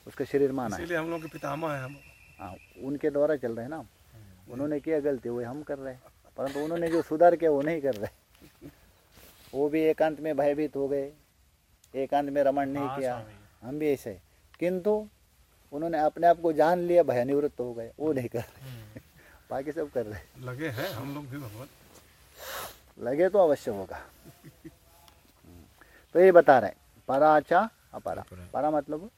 उसका शरीर माना है। हम लोग के पितामह है हम। हाँ उनके द्वारा चल रहे हैं ना। उन्होंने किया गलती वही हम कर रहे हैं। परंतु उन्होंने जो सुधार किया वो नहीं कर रहे। [LAUGHS] वो भी एकांत में भयभीत हो गए। एकांत में रमण नहीं हाँ, किया। हम भी ऐसे किंतु उन्होंने अपने आप को जान लिया भयनिवृत्त हो गए। वो नहीं कर रहे। बाकी सब कर रहे हैं। लगे हैं हम लोग भी भगवान। लगे तो अवश्य होगा। तो ये बता रहे पराचा अपरा। परा मतलब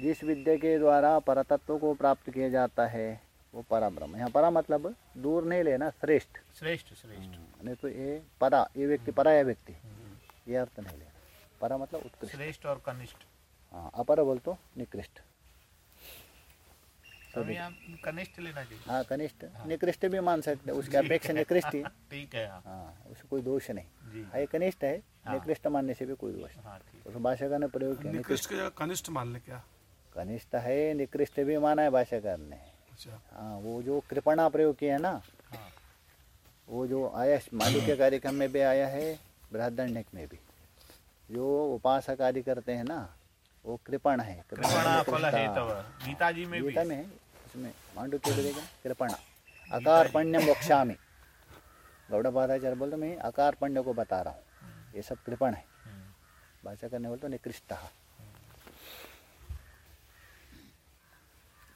जिस विद्या के द्वारा परतत्व को प्राप्त किया जाता है वो परा ब्रह्म। यहाँ परा मतलब दूर नहीं लेना श्रेष्ठ। श्रेष्ठ श्रेष्ठ। नहीं तो ये परा ये व्यक्ति परा या व्यक्ति। ये अर्थ नहीं लेना। परा मतलब उत्कृष्ट। श्रेष्ठ और कनिष्ठ। हाँ अपर बोल तो निकृष्ट। कनिष्ठ लेना चाहिए। हाँ कनिष्ठ। निकृष्ट भी मान सकते हैं। उसके [LAUGHS] अपेक्षा निकृष्ट ही ठीक है हाँ। हाँ उसमें कोई दोष नहीं। हाँ ये कनिष्ठ है। हाँ। निकृष्ट मानने से भी कोई दोष नहीं। हाँ उस भाषाकार ने प्रयोग किया। निकृष्ट। कनिष्ठ मान ले क्या? कनिष्ठ है निकृष्ट भी माना है भाषाकार ने। अच्छा। हाँ वो जो कृपणा प्रयोग किया है ना हाँ। वो जो आया मालू के कार्यक्रम में भी आया है बृहदंडिक में भी। जो उपासक आदि करते हैं ना वो कृपण है कृपणा फल गीता जी में भी। गीता में है उसमें कृपणा। गौड़पादाचार्य बोलते मैं अकार पण्य को बता रहा हूँ। ये सब कृपण है। हम्म, भाषा करने बोलते निकृष्ट।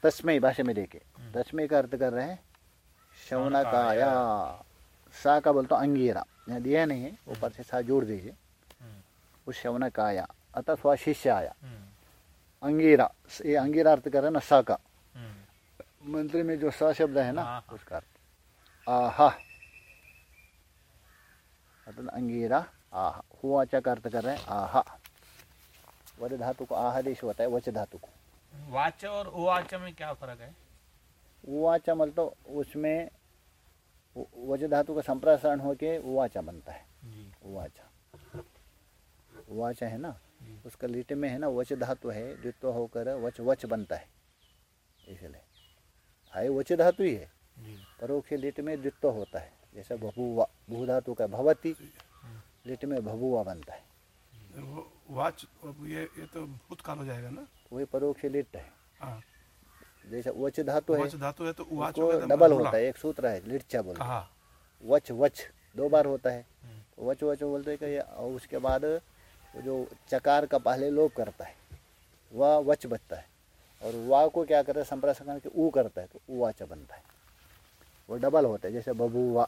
तस्मय भाषा में देखे तस्मय का अर्थ कर रहे हैं शौनकाया। सा का बोलते अंगीरा। यहाँ दिया नहीं है ऊपर से सा जोड़ दीजिए। हम्म, उस शौनकाया। अतः स्वशिष्य आया हम्म, अंगीरा ये अंगीरा अर्थ कर रहे ना सा का हम्म, मंत्र में जो स शब्द है ना हाँ, हाँ। उसका अर्थ। आहा। अतः अंगीरा आह। हुआचा का अर्थ कर रहे हैं आहा। वध धातु को आहा देश होता है वच धातु को। वाच और उवाच में क्या फ़र्क है? उवाचा मतलब तो उसमें वज धातु का संप्रासरण होके उवाचा बनता है। जी। उवाचा। उवाचा है ना। उसका लिट में है ना वच धातु है द्वित्व होकर वच वच बनता है। इसलिए। है वच धातु ही है। परोक्ष लिट में द्वित्व होता है। जैसा बभुआ भू धातु का भवती लिट में भभुआ बनता है। वो वाच अब ये ये तो भूतकाल हो जाएगा ना? वही परोक्ष लिट है। हाँ। जैसा वच धातु है वाच धातु है तो वाच हो तो डबल होता है एक सूत्र है लिटचा बोलते हैं। वच वच दो बार होता है। तो वच वच बोलते हैं कि उसके बाद जो चकार का पहले लोप करता है वह वच बचता है और वा को क्या करता है संप्रासकरण के ऊ करता है तो उवाच बनता है। वो डबल होता है जैसे बबुआ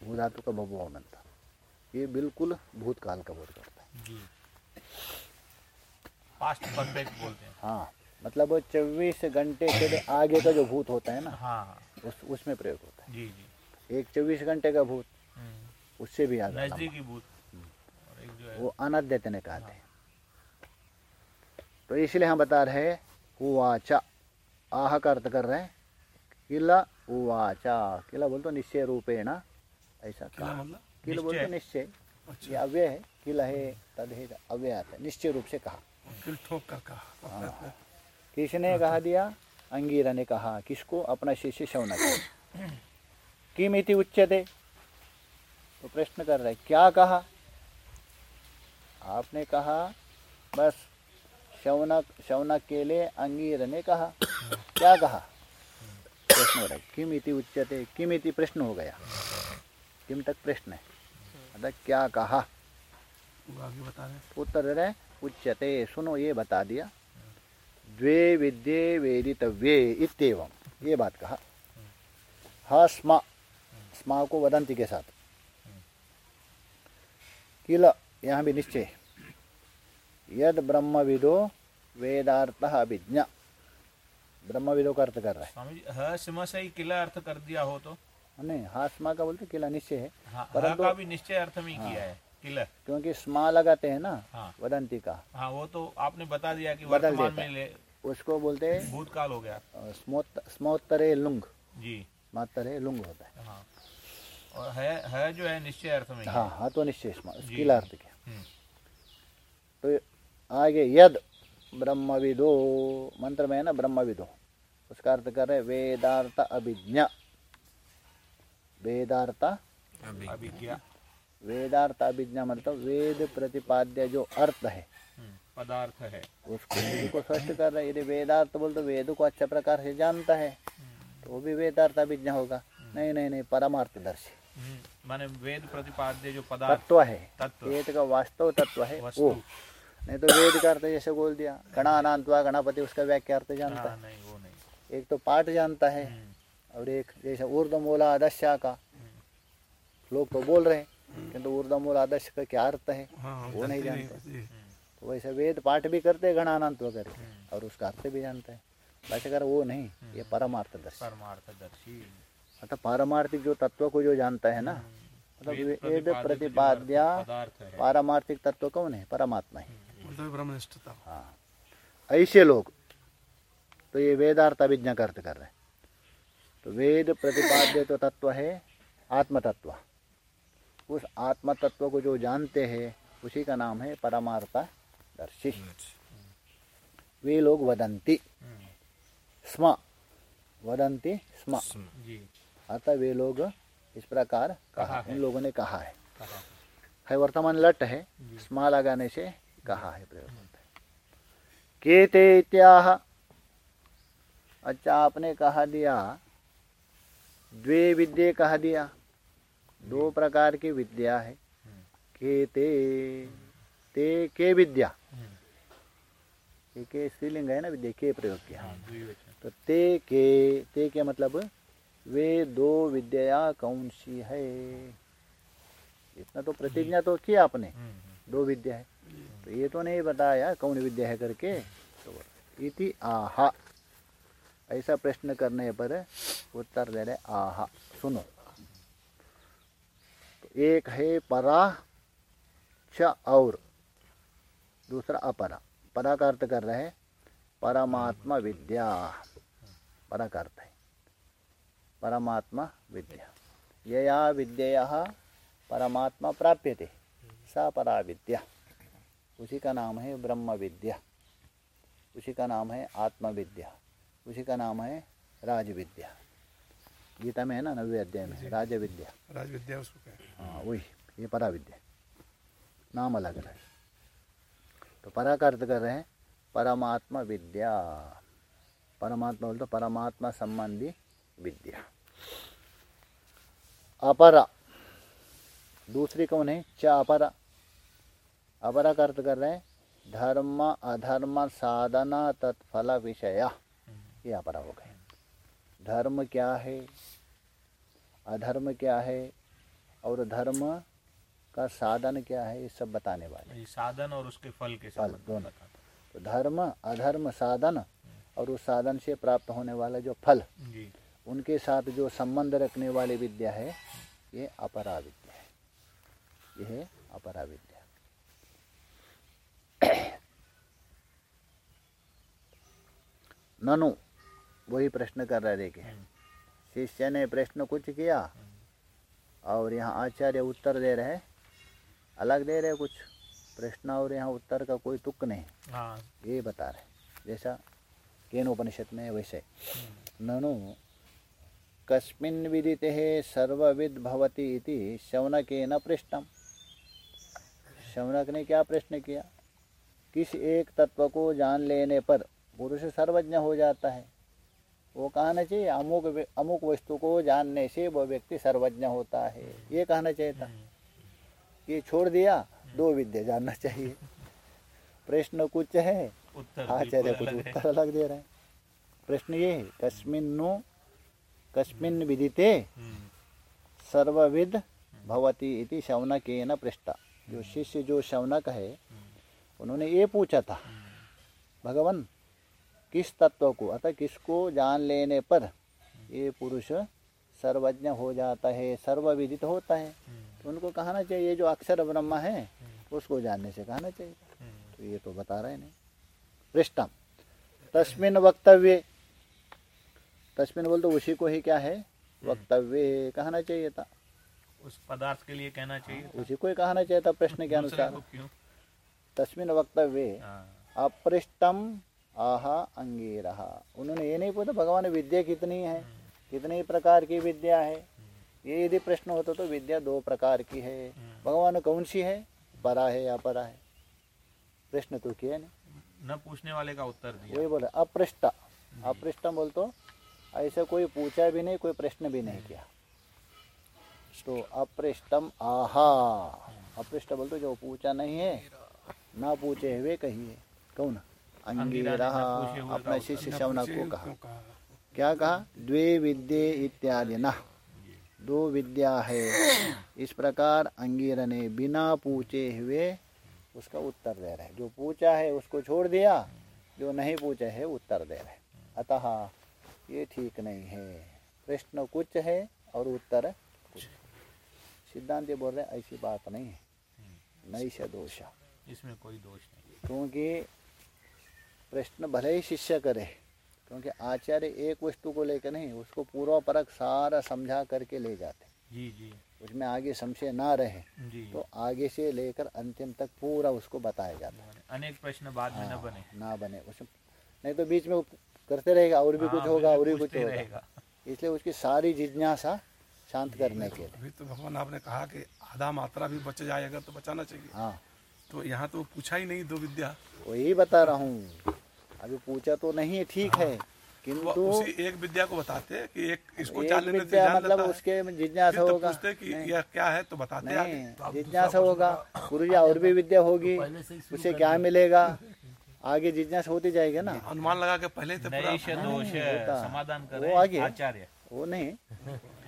भू धातु का बबुआ बनता ये बिल्कुल भूतकाल का बोध करता है। जी। पास्ट परफेक्ट बोलते हैं। हाँ मतलब चौबीस घंटे के लिए आगे का जो भूत होता है ना हाँ। हाँ उस उसमें प्रयोग होता है। जी जी। है एक चौबीस घंटे का भूत हम्म, उससे भी आगे नजदीकी भूत। है वो अनद्यत ने कहते हैं। तो इसलिए हम बता रहे हैं उवाचा आह का अर्थ कर रहे हैं। किला उवाचा किला बोलते निश्चय रूपेण ऐसा किला कहा मतलब? किला बोलते निश्चय। निश्चय। ये अव्यय है किला है तद है अव्यय आता है निश्चय रूप से कहा। ठोक कर कहा। किसने कहा दिया? अंगीरा ने कहा किसको? अपना शिष्य शौनक किम इति उच्यते? तो प्रश्न कर रहे क्या कहा? आपने कहा बस शौनक शौनक के लिए अंगीर ने कहा। क्या कहा? प्रश्न हो रहा है। किम इति उच्यते? किम इति प्रश्न हो गया? किम तक प्रश्न है? मतलब क्या कहा? उत्तर दे रहे उच्यते। सुनो ये बता दिया। द्वे विद्ये वेदितव्ये इत्येवं। ये बात कहा। हा स्मा स्मा को वदंती के साथ। किल यहाँ भी निश्चय यद ब्रह्मविदो वेदार्थ अभिज्ञा। ब्रह्मविदो का अर्थ कर रहा स्वामी ह सिम से ही किला अर्थ कर दिया हो तो? है नहीं हा स्मा का बोलते किला निश्चय है। हाँ ह परंतु- का भी निश्चय अर्थ में ही किया है। किला। क्योंकि स्मा लगाते हैं ना हाँ। वदंती का। हाँ वो तो आपने बता दिया कि बदल देता उसको बोलते हैं भूतकाल हो गया। स्मोत्तरे लुंग। जी। मातरे लुंग होता है। हाँ। और है है जो है निश्चय अर्थ में हाँ हाँ। तो निश्चय स्मा किला अर्थ क्या हम्म, तो आगे यद ब्रह्मविदो मंत्र में है ना ब्रह्मविदो। उसका अर्थ कर रहे वेदार्थ अभिज्ञा। वेदार्थ अभिज्ञा। वेदार्थ अभिज्ञा मतलब वेद प्रतिपाद्य जो अर्थ है। हम्म, पदार्थ है। उसको उसको स्पष्ट कर रहे यदि वेदार्थ बोल तो वेद को अच्छा प्रकार से जानता है तो वो भी वेदार्थ अभिज्ञा होगा। नहीं नहीं नहीं परमार्थदर्शी हम्म, माने वेद प्रतिपाद्य जो पदार्थ तत्व है। तत्व। वेद का वास्तव तत्व है। वो नहीं तो वेद का अर्थ जैसे बोल दिया गणा गणानांतवा गणपति उसका व्याख्या अर्थ जानता हाँ। है नहीं वो नहीं। एक तो पाठ जानता है हम्म, और एक जैसे ऊर्धमूला आदर्शा का। लोग तो बोल रहे हैं किंतु ऊर्धमूल आदर्श का क्या अर्थ है? हाँ वो नहीं जानते। जानते। तो वैसे वेद पाठ भी करते हैं गणानंत वगैरह और उसका अर्थ भी जानते हैं। भाष्यकार वो नहीं ये परमार्थ दर्शन परमार्थदर्शी। अर्थात पारमार्थिक जो तत्व को जो जानता है ना मतलब वेद प्रतिपाद्या पारमार्थिक तत्व कौन है? परमात्मा ही। मतलब हाँ। ऐसे लोग तो ये वेदार्थ अभिज्ञा का अर्थ कर रहे हैं। तो वेद प्रतिपाद्य तो तत्व है आत्म तत्व उस आत्म तत्व को जो जानते हैं उसी का नाम है परमार्थ दर्शी। वे लोग वदंती। स्म। वदंती स्म। जी। अतः वे लोग इस प्रकार कहा उन लोगों ने कहा है। है। वर्तमान लट है स्मा लगाने से कहा है प्रयोग होता है। केते इत्याह। अच्छा आपने कहा दिया। द्वे विद्ये कहा दिया। दो प्रकार की विद्या है। केते ते के विद्या। के स्त्रीलिंग है ना विद्या के प्रयोग किया। हाँ तो ते के ते के मतलब वे दो विद्या कौन सी है। इतना तो प्रतिज्ञा तो किया आपने दो विद्या है। तो ये तो नहीं बताया कौन विद्या है करके। तो इति आहा। ऐसा प्रश्न करने पर उत्तर दे रहे आहा। सुनो। तो एक है परा च और। दूसरा अपरा। परा का अर्थ कर रहे परमात्मा विद्या। परा का अर्थ है। परमात्मा विद्या। यया विद्यया परमात्मा प्राप्यते सा परा विद्या। उसी का नाम है ब्रह्म विद्या। उसी का नाम है आत्म विद्या। उसी का नाम है राज विद्या। गीता में है ना नव्य अध्याय में राज विद्या। राज विद्या उसको हाँ वही ये परा विद्या। नाम अलग अलग। तो परा का अर्थ कर रहे हैं परमात्मा विद्या। परमात्मा बोलते परमात्मा संबंधी विद्या। अपरा। दूसरी कौन है? च अपरा। अपरा का अर्थ कर रहे हैं धर्म अधर्म साधना तत्फल विषया। ये अपरा हो गए। धर्म क्या है? अधर्म क्या है? और धर्म का साधन क्या है? ये सब बताने वाले साधन और उसके फल के फल, दोनों। तो धर्म अधर्म साधन और उस साधन से प्राप्त होने वाला जो फल। जी। उनके साथ जो संबंध रखने वाली विद्या है ये अपरा विद्या है। ये है अपरा विद्या ननु वही प्रश्न कर रहे देखे शिष्य ने प्रश्न कुछ किया और यहाँ आचार्य उत्तर दे रहे अलग दे रहे कुछ प्रश्न और यहाँ उत्तर का कोई तुक नहीं। हाँ। ये बता रहे जैसा केन उपनिषद में वैसे। ननु कस्मिन् विदिते सर्वविद भवति इति शौनकेन पृष्ठम शौनक ने क्या प्रश्न किया? किस एक तत्व को जान लेने पर पुरुष सर्वज्ञ हो जाता है? वो कहना चाहिए अमुक अमुक वस्तु को जानने से वह व्यक्ति सर्वज्ञ होता है। ये कहना चाहिए था। ये छोड़ दिया दो विद्या जानना चाहिए। प्रश्न कुछ है? आचार्य कुछ उत्तर अलग दे रहे हैं। प्रश्न ये है कस्मिन्नु कस्मिन् विदिते सर्वविद भवति इति न पृष्ठा जो शिष्य जो शौनक है, उन्होंने ये पूछा था, भगवान, किस तत्व को, अतः किसको जान लेने पर ये पुरुष सर्वज्ञ हो जाता है, सर्वविदित होता है? तो उनको कहना चाहिए जो अक्षर ब्रह्म है, उसको जानने से कहना चाहिए। तो ये तो बता रहे नहीं पृष्ठम तस्मिन वक्तव्य तस्मिन बोल तो उसी को ही क्या है? वक्तव्य कहना चाहिए था। उस पदार्थ के लिए कहना चाहिए था। उसी को ही कहना चाहिए था प्रश्न के अनुसार। तस्मिन वक्तव्य हाँ, अपृष्टम आहा अंगीरहा उन्होंने ये नहीं पूछा भगवान विद्या कितनी है? कितनी प्रकार की विद्या है? ये यदि प्रश्न होता तो विद्या दो प्रकार की है। भगवान कौन सी है? परा है या परा है? प्रश्न तो किया नहीं। न पूछने वाले का उत्तर दिया। वही बोले अपृष्ट। अपृष्टम बोल तो ऐसा कोई पूछा भी नहीं कोई प्रश्न भी नहीं किया। तो अपृष्टम आहा। अपृष्ट बोल तो जो पूछा नहीं है ना पूछे हुए कहिए। कौन अंगीरा अपना शिष्य शवनक को कहा। कहा। क्या कहा? द्वे विद्ये इत्यादि न। दो विद्या है। इस प्रकार अंगीर ने बिना पूछे हुए उसका उत्तर दे रहे जो पूछा है उसको छोड़ दिया जो नहीं पूछा है उत्तर दे रहे अतः ये ठीक नहीं है। प्रश्न कुछ है और उत्तर कुछ सिद्धांत ये बोल रहे हैं ऐसी बात नहीं है। नहीं से दोष। इसमें कोई दोष नहीं। क्योंकि प्रश्न भले ही शिष्य करे क्योंकि आचार्य एक वस्तु को लेकर नहीं उसको पूर्व परक सारा समझा करके ले जाते। जी जी। उसमें आगे संशय ना रहे जी। तो आगे से लेकर अंतिम तक पूरा उसको बताया जाता। है अनेक प्रश्न बाद में न हाँ, बने। ना बने। उसमें नहीं तो बीच में करते रहेगा और भी कुछ हाँ, होगा और भी कुछ होगा। रहेगा। इसलिए उसकी सारी जिज्ञासा शांत करने के लिए। अभी तो भगवान आपने कहा कि आधा मात्रा भी बच जाए अगर तो बचाना चाहिए। हाँ। तो यहाँ तो पूछा ही नहीं दो विद्या। वही बता रहा हूँ। अभी पूछा तो नहीं है। ठीक है किंतु उसी एक विद्या को बताते कि एक इसको एक जान लेने से जान मतलब लेता है। उसके जिज्ञासा तो होगा। पूछते कि यह क्या है तो बताते नहीं जिज्ञासा होगा गुरु जी और भी विद्या होगी उसे क्या मिलेगा? [LAUGHS] आगे जिज्ञासा होती जाएगी ना। अनुमान लगा के पहले तो दोष समाधान कर वो आगे। आचार्य। वो नहीं।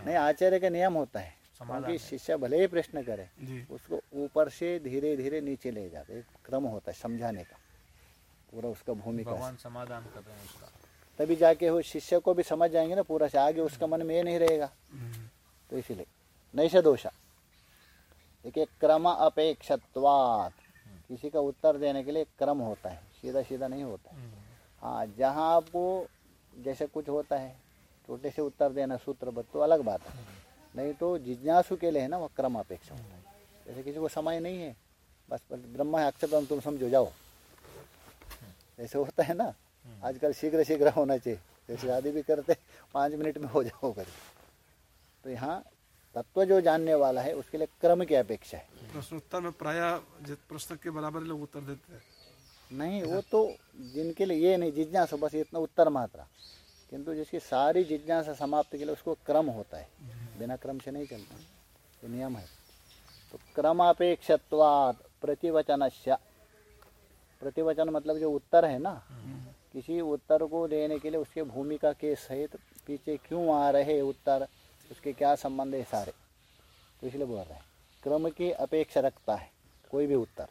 नहीं आचार्य का नियम होता है। क्योंकि शिष्य भले ही प्रश्न करे उसको ऊपर से धीरे धीरे नीचे ले जाते एक क्रम होता है समझाने का। पूरा उसका भूमिका समाधान कर रहे हैं उसका। तभी जाके वो शिष्य को भी समझ जाएँगे ना पूरा से। आगे उसका मन में ये नहीं रहेगा। तो इसीलिए। नैश दोषा। एक क्रम अपेक्षत्वात। किसी का उत्तर देने के लिए एक क्रम होता है। सीधा सीधा नहीं होता है। हाँ जहाँ आपको जैसे कुछ होता है छोटे से उत्तर देना सूत्रबद्ध तो अलग बात है। नहीं तो जिज्ञासु के लिए है ना वो क्रम अपेक्षा होता है। जैसे किसी को समय नहीं है बस बस ब्रह्मा है अक्षर ब्रह्म तुम समझो जाओ। ऐसे होता है ना आजकल शीघ्र शीघ्र होना चाहिए। जैसे शादी भी करते पाँच मिनट में हो जाओ कर तो यहाँ तत्व जो जानने वाला है उसके लिए क्रम की अपेक्षा है। प्रश्नोत्तर में प्राय प्रश्न के बराबर लोग उत्तर देते हैं। नहीं वो तो जिनके लिए ये नहीं जिज्ञासा बस इतना उत्तर मात्रा। किंतु जिसकी सारी जिज्ञासा समाप्त के लिए उसको क्रम होता है। बिना क्रम से नहीं चलता। तो नियम है। तो क्रमापेक्षत्वात् प्रतिवचन प्रतिवचन मतलब जो उत्तर है ना किसी उत्तर को देने के लिए उसके भूमिका के सहित पीछे क्यों आ रहे उत्तर उसके क्या संबंध है सारे? तो इसलिए बोल रहे हैं। क्रम की अपेक्षा रखता है कोई भी उत्तर।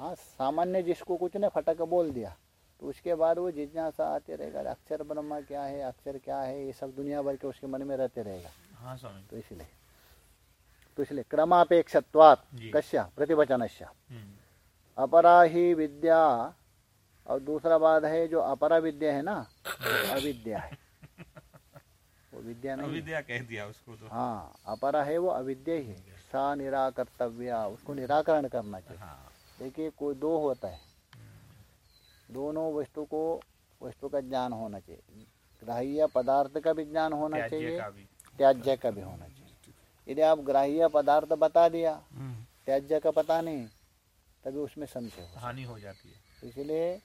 हाँ सामान्य जिसको कुछ ने फटक बोल दिया तो उसके बाद वो जिज्ञासा आते रहेगा अक्षर ब्रह्मा क्या है अक्षर क्या है ये सब दुनिया भर के उसके मन में रहते रहेगा। हाँ स्वामी। तो इसलिए तो इसलिए क्रमापेक्षत्वात्। कश्य प्रतिवचनस्य। हम्म, अपरा ही विद्या और दूसरा बात है जो अपरा विद्या है ना अविद्या है। वो विद्या नहीं अविद्या कह दिया उसको तो। हाँ अपरा है वो अविद्या ही है। सा निराकर्तव्य उसको निराकरण करना चाहिए। हाँ। देखिए कोई दो होता है। दोनों वस्तु को वस्तु का ज्ञान होना चाहिए। ग्राह्य पदार्थ का भी ज्ञान होना चाहिए त्याज्य का भी होना चाहिए। यदि आप ग्राह्य पदार्थ बता दिया त्याज्य का पता नहीं तभी उसमें संशय हो हानि हो जाती है। इसलिए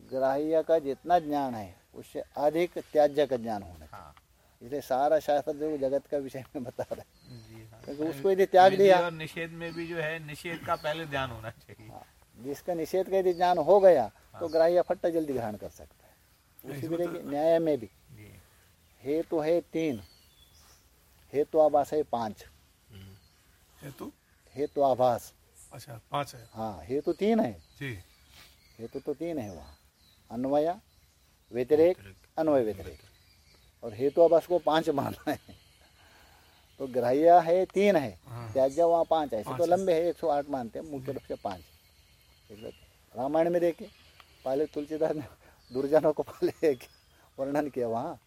ग्राह्य का जितना ज्ञान है उससे अधिक त्याज्य का ज्ञान होना चाहिए। हाँ। इसलिए सारा शास्त्र जो जगत का विषय में बता रहा हाँ। क्योंकि उसको यदि त्याग दिया। और निषेध में भी जो है निषेध का पहले ध्यान होना चाहिए। हाँ, जिसका निषेध का यदि ज्ञान हो गया तो ग्राह्य फट्टा जल्दी ग्रहण कर सकता है। उसी भी देखिए न्याय में भी। जी। हेतु है तीन। हेतु आभास है पाँच। हेतु? हेतु आभास अच्छा पाँच है। हाँ हेतु तीन है। जी। हेतु तो तीन है वहाँ। अन्वय व्यतिरेक अन्वय व्यतिरेक। और हेतु आभास को पाँच मानना है। तो ग्राह्य है तीन है। हाँ। त्याज्य वहाँ पाँच है। ऐसे तो लंबे है एक सौ आठ मानते हैं। मुख्य रूप से पाँच रामायण में देखिए पहले तुलसीदास ने दुर्जनों को पहले एक वर्णन किया वहाँ।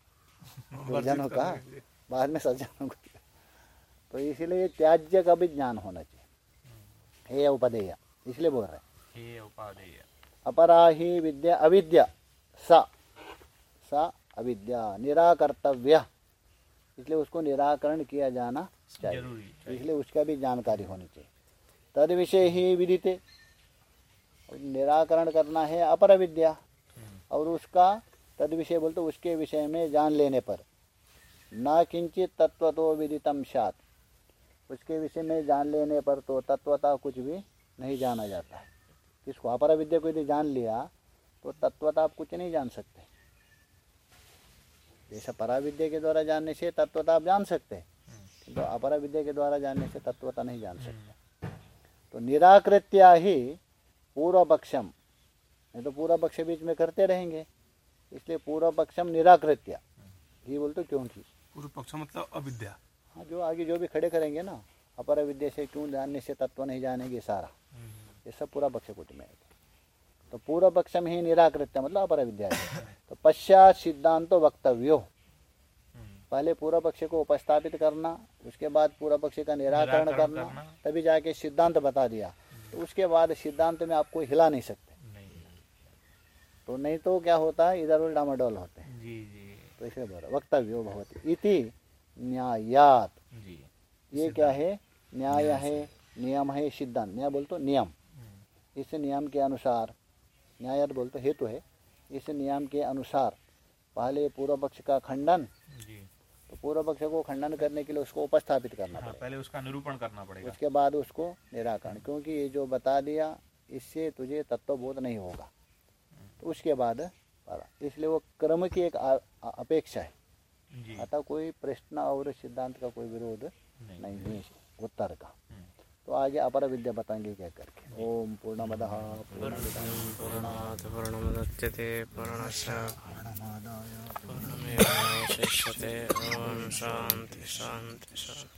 [LAUGHS] दुर्जनों का। बाद में सज्जनों को तो इसीलिए त्याज्य का भी ज्ञान होना चाहिए। हे उपदेय इसलिए बोल रहे हैं। उपादेय। अपरा ही विद्या अविद्या सा। सा अविद्या निराकर्तव्य। इसलिए उसको निराकरण किया जाना चाहिए। इसलिए उसका भी जानकारी होनी चाहिए। तद विषय ही विदिते। निराकरण करना है अपर विद्या। और उसका तद विषय बोलते उसके विषय में जान लेने पर। न किंचित तत्व तो विदितम सात उसके विषय में जान लेने पर तो तत्वता कुछ भी नहीं जाना जाता है। किसको? अपर विद्या को यदि जान लिया तो तत्वता आप कुछ नहीं जान सकते। जैसा परा विद्या के द्वारा जानने से तत्वता आप जान सकते हैं। किंतु तो अपरा विद्या के द्वारा जानने से तत्वता नहीं जान सकते। तो निराकृत्या ही पूर्व पक्षम नहीं तो पूर्व पक्ष बीच में करते रहेंगे। इसलिए पूर्व पक्षम निराकृत्या ये बोलते क्योंकि पूर्व पक्ष मतलब अविद्या। हाँ जो आगे जो भी खड़े करेंगे ना अपर विद्या से क्यों जानने से तत्व नहीं जानेंगे सारा। ये सब पूरा पक्ष कोटि में आएगा तो पूर्व पक्ष में ही निराकृत्य मतलब अपर विद्या तो पश्चात सिद्धांत तो वक्तव्यो पहले पूर्व पक्ष को उपस्थापित करना उसके बाद पूर्व पक्ष का निराकरण करना करना। तभी जाके सिद्धांत बता दिया। तो उसके बाद सिद्धांत में आपको हिला नहीं सकते। तो नहीं तो क्या होता है इधर उल्टा मडोल होते हैं। जी जी। तो इसलिए बोला वक्तव्यो भवति। इति न्यायात। ये क्या है? न्याय है नियम है सिद्धांत। न्याय बोल तो नियम इस नियम के अनुसार न्याय बोल तो हेतु है। इस नियम के अनुसार पहले पूर्व पक्ष का खंडन जी। तो पूर्व पक्ष को खंडन करने के लिए उसको उपस्थापित करना हाँ पहले उसका निरूपण करना पड़ेगा। उसके बाद उसको निराकरण क्योंकि ये जो बता दिया इससे तुझे तत्वबोध नहीं होगा। तो उसके बाद इसलिए वो क्रम की एक अपेक्षा है। अतः कोई प्रश्न और सिद्धांत का कोई विरोध नहीं नहीं है। उत्तर का। तो आगे अपर विद्या बताएँगे क्या करके। ओम पूर्णमुदच्यते पूर्णस्य पूर्णमेवावशिष्यते। ॐ शान्ति शान्ति शान्ति।